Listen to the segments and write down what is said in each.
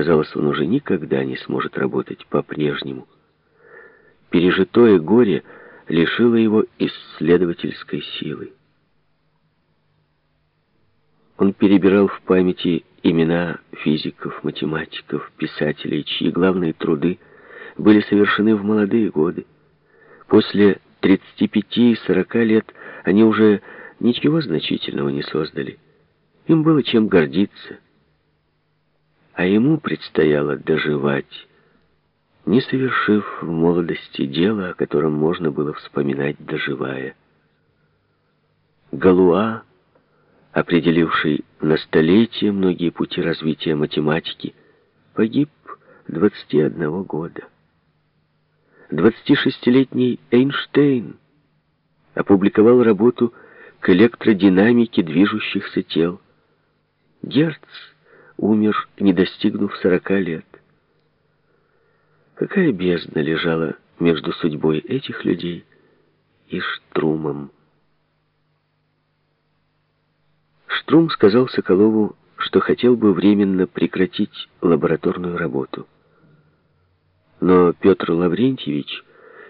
казалось, он уже никогда не сможет работать по-прежнему. Пережитое горе лишило его исследовательской силы. Он перебирал в памяти имена физиков, математиков, писателей, чьи главные труды были совершены в молодые годы. После 35-40 лет они уже ничего значительного не создали. Им было чем гордиться. А ему предстояло доживать, не совершив в молодости дело, о котором можно было вспоминать доживая. Галуа, определивший на столетие многие пути развития математики, погиб 21 года. 26-летний Эйнштейн опубликовал работу к электродинамике движущихся тел. Герц умер, не достигнув 40 лет. Какая бездна лежала между судьбой этих людей и Штрумом? Штрум сказал Соколову, что хотел бы временно прекратить лабораторную работу. Но Петр Лаврентьевич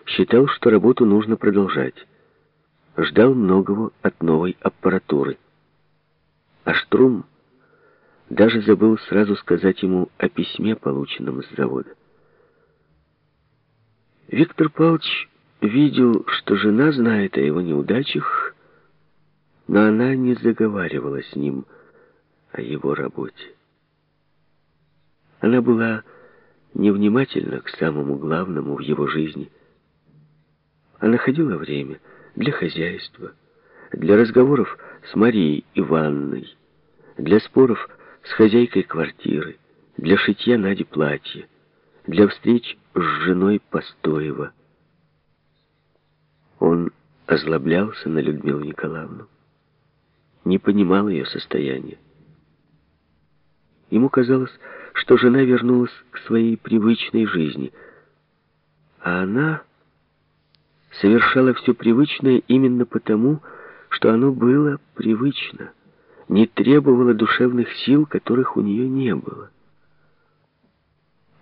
считал, что работу нужно продолжать. Ждал многого от новой аппаратуры. А Штрум даже забыл сразу сказать ему о письме, полученном с завода. Виктор Павлович видел, что жена знает о его неудачах, но она не заговаривала с ним о его работе. Она была невнимательна к самому главному в его жизни. Она ходила время для хозяйства, для разговоров с Марией Ивановной, для споров с хозяйкой квартиры, для шитья Нади платья, для встреч с женой Постоева. Он озлоблялся на Людмилу Николаевну, не понимал ее состояния. Ему казалось, что жена вернулась к своей привычной жизни, а она совершала все привычное именно потому, что оно было привычно, не требовало душевных сил, которых у нее не было.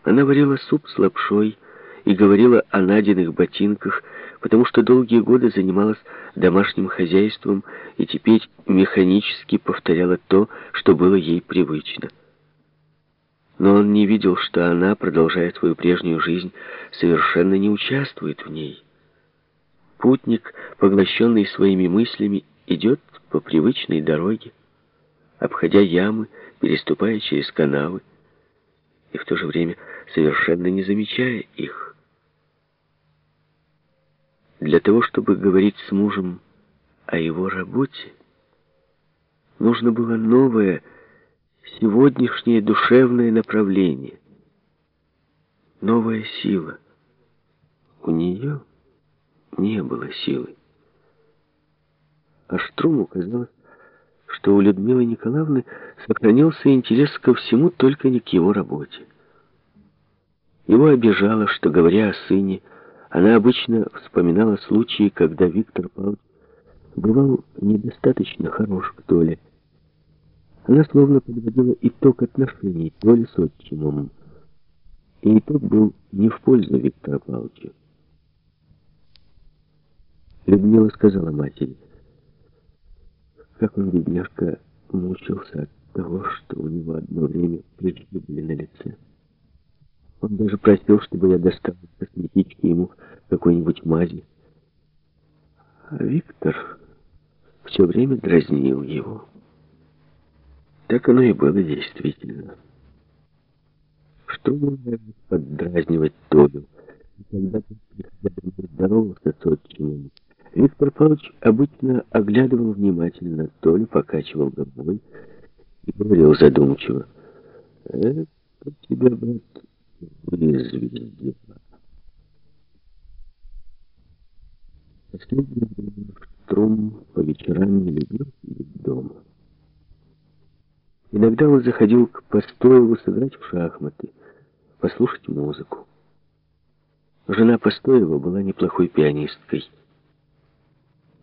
Она варила суп с лапшой и говорила о Надиных ботинках, потому что долгие годы занималась домашним хозяйством и теперь механически повторяла то, что было ей привычно. Но он не видел, что она, продолжая свою прежнюю жизнь, совершенно не участвует в ней. Путник, поглощенный своими мыслями, идет по привычной дороге, обходя ямы, переступая через канавы, и в то же время совершенно не замечая их. Для того, чтобы говорить с мужем о его работе, нужно было новое, сегодняшнее душевное направление, новая сила. У нее не было силы. А Штруму казалось, что у Людмилы Николаевны сохранился интерес ко всему, только не к его работе. Его обижало, что, говоря о сыне, она обычно вспоминала случаи, когда Виктор Павлович бывал недостаточно хорош к Толе. Она словно подводила итог отношений Толи с отчимом. И итог был не в пользу Виктора Павловича. Людмила сказала матери, как он, бедняжка, мучился от того, что у него одно время прыжки на лице. Он даже просил, чтобы я достал из косметички ему какой-нибудь мази. А Виктор все время дразнил его. Так оно и было действительно. Что можно поддразнивать Толю? Когда ты здоровался с отчимом, Виктор Павлович обычно оглядывал внимательно Толю, покачивал головой и говорил задумчиво. «Это тебя, брат, вызвездило». Последнее время Штрум по вечерам не любил сидеть дома. Иногда он заходил к Постоеву сыграть в шахматы, послушать музыку. Жена Постоева была неплохой пианисткой.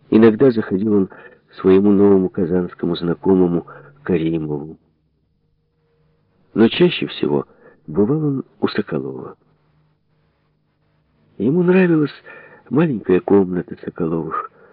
Иногда заходил он к своему новому казанскому знакомому Каримову. Но чаще всего бывал он у Соколова. Ему нравилась маленькая комната Соколовых,